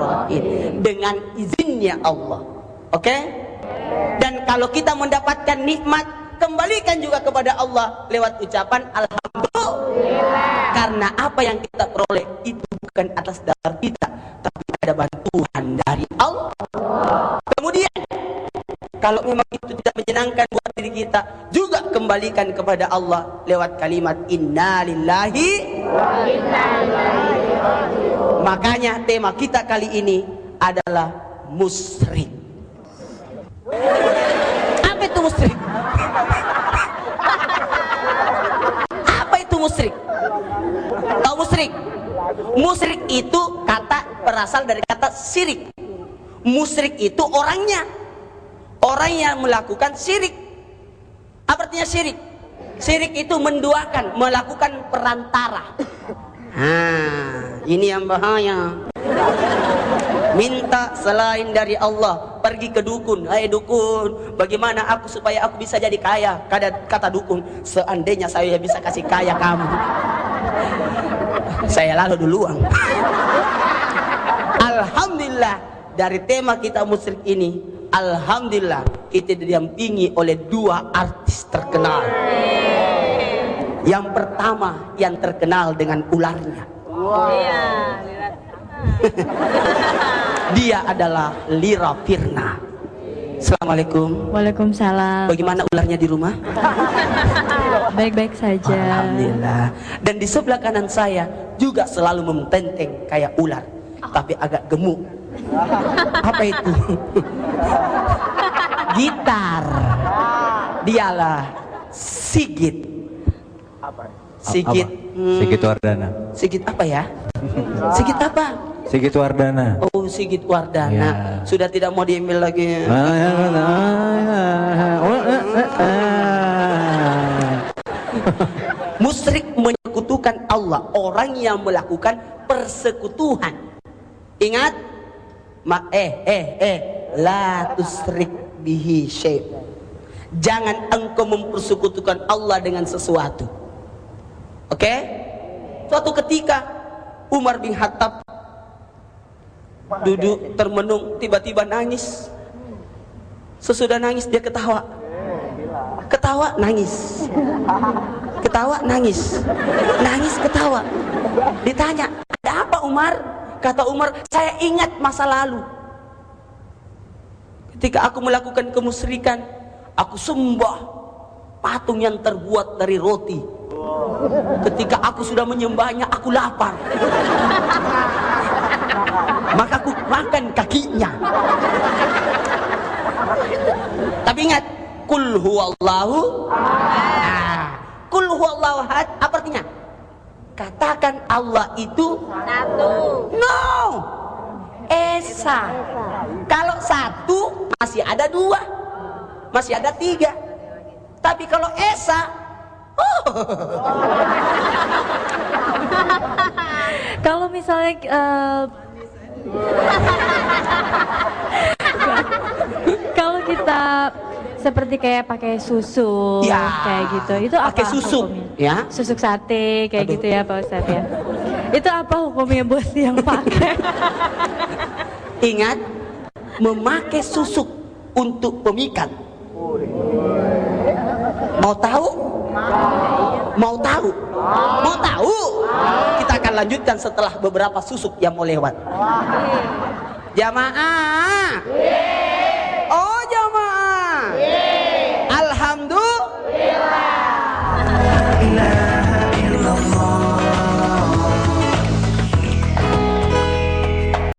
Bismillahirrahmanirrahim dengan izinnya Allah. Oke? Dan kalau kita mendapatkan nikmat, kembalikan juga kepada Allah lewat ucapan alhamdulillah. Karena apa yang kita peroleh itu bukan atas dasar kita, tapi ada bantuan dari Allah. Kemudian kalau memang itu tidak menyenangkan buat diri kita, juga kembalikan kepada Allah lewat kalimat innalillahi wa inna Makanya tema kita kali ini adalah musrik. Apa itu musrik? Apa itu musrik? Tahu musrik? Musrik itu kata berasal dari kata sirik. Musrik itu orangnya. Orang yang melakukan syirik. Apa artinya syirik? Syirik itu menduakan, melakukan perantara. Nah, ini yang bahaya. Minta selain dari Allah, pergi ke dukun. Hai dukun, bagaimana aku supaya aku bisa jadi kaya? Kata, kata dukun, seandainya saya bisa kasih kaya kamu. Saya lalu duluan. Alhamdulillah dari tema kita musyrik ini Alhamdulillah kita didampingi oleh dua artis terkenal. Yang pertama yang terkenal dengan ularnya. Dia adalah Lira Firna. Assalamualaikum. Waalaikumsalam. Bagaimana ularnya di rumah? Baik-baik saja. Alhamdulillah. Dan di sebelah kanan saya juga selalu mententeng kayak ular, tapi agak gemuk. Apa itu? Gitar. Dialah Sigit. Sigit. hmm, Sigit Wardana. Sigit apa ya? Sigit apa? Sigit Wardana. Oh, Sigit Wardana. Ya. Sudah tidak mau diambil lagi. Musyrik menyekutukan Allah, orang yang melakukan persekutuhan. Ingat? Ma eh eh eh la tusrik bihi syai'. Jangan engkau mempersekutukan Allah dengan sesuatu. Oke? Suatu ketika Umar bin Khattab duduk termenung tiba-tiba nangis. Sesudah nangis dia ketawa. Ketawa nangis. Ketawa nangis. Nangis ketawa. Ditanya, "Ada apa Umar?" Kata Umar, "Saya ingat masa lalu. Ketika aku melakukan kemusyrikan, aku sembah patung yang terbuat dari roti. Ketika aku sudah menyembahnya, aku lapar. Maka aku makan kakinya. Tapi ingat, kul huwallahu Ah, Kul huwallahu ahad, apa artinya? Katakan Allah itu satu. No. Esa. Kalau satu masih ada dua, masih ada tiga. Tapi kalau Esa, oh, Kalau misalnya eh, kalau kita seperti kayak pakai susuk Ya. kayak gitu, itu apa Pakai susuk, hukumnya? ya. Susuk sate kayak Aduh. gitu ya Pak Ustadz ya. Itu apa hukumnya buat yang pakai? ingat memakai susuk untuk pemikat. Mau tahu? Mau tahu? Mau tahu? Kita akan lanjutkan setelah beberapa susuk yang mau lewat. Jamaah.